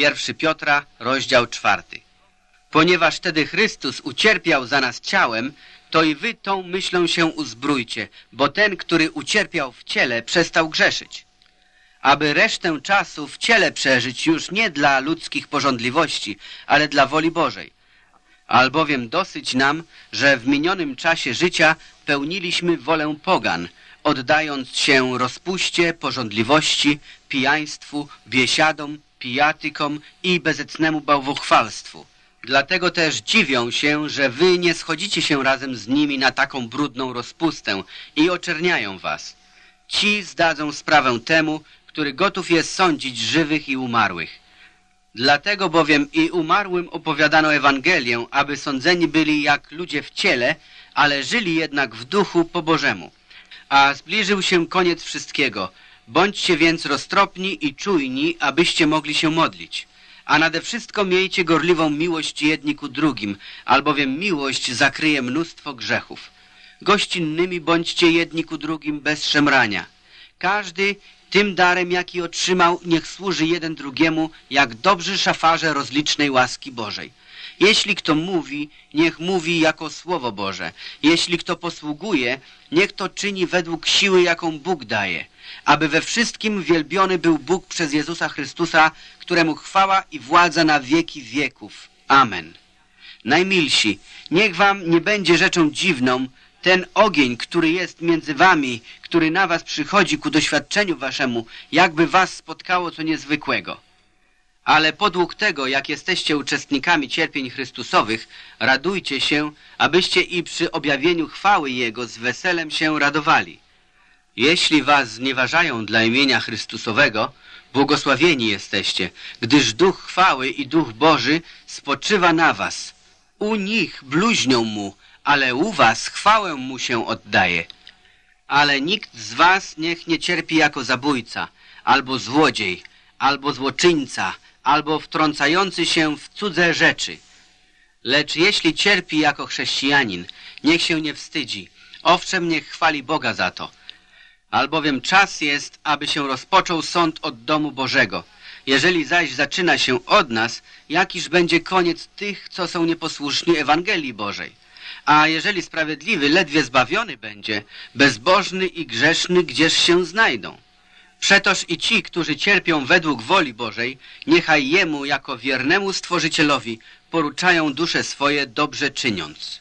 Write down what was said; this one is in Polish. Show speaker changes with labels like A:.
A: 1 Piotra, rozdział czwarty. Ponieważ wtedy Chrystus ucierpiał za nas ciałem, to i wy tą myślą się uzbrójcie, bo ten, który ucierpiał w ciele, przestał grzeszyć. Aby resztę czasu w ciele przeżyć już nie dla ludzkich porządliwości, ale dla woli Bożej. Albowiem dosyć nam, że w minionym czasie życia pełniliśmy wolę pogan, oddając się rozpuście, porządliwości, pijaństwu, biesiadom, pijatykom i bezecnemu bałwochwalstwu. Dlatego też dziwią się, że wy nie schodzicie się razem z nimi na taką brudną rozpustę i oczerniają was. Ci zdadzą sprawę temu, który gotów jest sądzić żywych i umarłych. Dlatego bowiem i umarłym opowiadano Ewangelię, aby sądzeni byli jak ludzie w ciele, ale żyli jednak w duchu po Bożemu. A zbliżył się koniec wszystkiego. Bądźcie więc roztropni i czujni, abyście mogli się modlić. A nade wszystko miejcie gorliwą miłość jedni ku drugim, albowiem miłość zakryje mnóstwo grzechów. Gościnnymi bądźcie jedni ku drugim bez szemrania. Każdy tym darem, jaki otrzymał, niech służy jeden drugiemu, jak dobrzy szafarze rozlicznej łaski Bożej. Jeśli kto mówi, niech mówi jako Słowo Boże. Jeśli kto posługuje, niech to czyni według siły, jaką Bóg daje. Aby we wszystkim wielbiony był Bóg przez Jezusa Chrystusa, któremu chwała i władza na wieki wieków. Amen. Najmilsi, niech wam nie będzie rzeczą dziwną, ten ogień, który jest między wami, który na was przychodzi ku doświadczeniu waszemu, jakby was spotkało co niezwykłego. Ale podług tego, jak jesteście uczestnikami cierpień Chrystusowych, radujcie się, abyście i przy objawieniu chwały Jego z weselem się radowali. Jeśli was znieważają dla imienia Chrystusowego, błogosławieni jesteście, gdyż Duch chwały i Duch Boży spoczywa na was. U nich bluźnią Mu, ale u was chwałę Mu się oddaje. Ale nikt z was niech nie cierpi jako zabójca, albo złodziej, albo złoczyńca, albo wtrącający się w cudze rzeczy. Lecz jeśli cierpi jako chrześcijanin, niech się nie wstydzi. Owszem, niech chwali Boga za to. Albowiem czas jest, aby się rozpoczął sąd od domu Bożego. Jeżeli zaś zaczyna się od nas, jakiż będzie koniec tych, co są nieposłuszni Ewangelii Bożej? A jeżeli sprawiedliwy ledwie zbawiony będzie, bezbożny i grzeszny gdzież się znajdą? Przetoż i ci, którzy cierpią według woli Bożej, niechaj Jemu jako wiernemu Stworzycielowi poruczają dusze swoje dobrze czyniąc.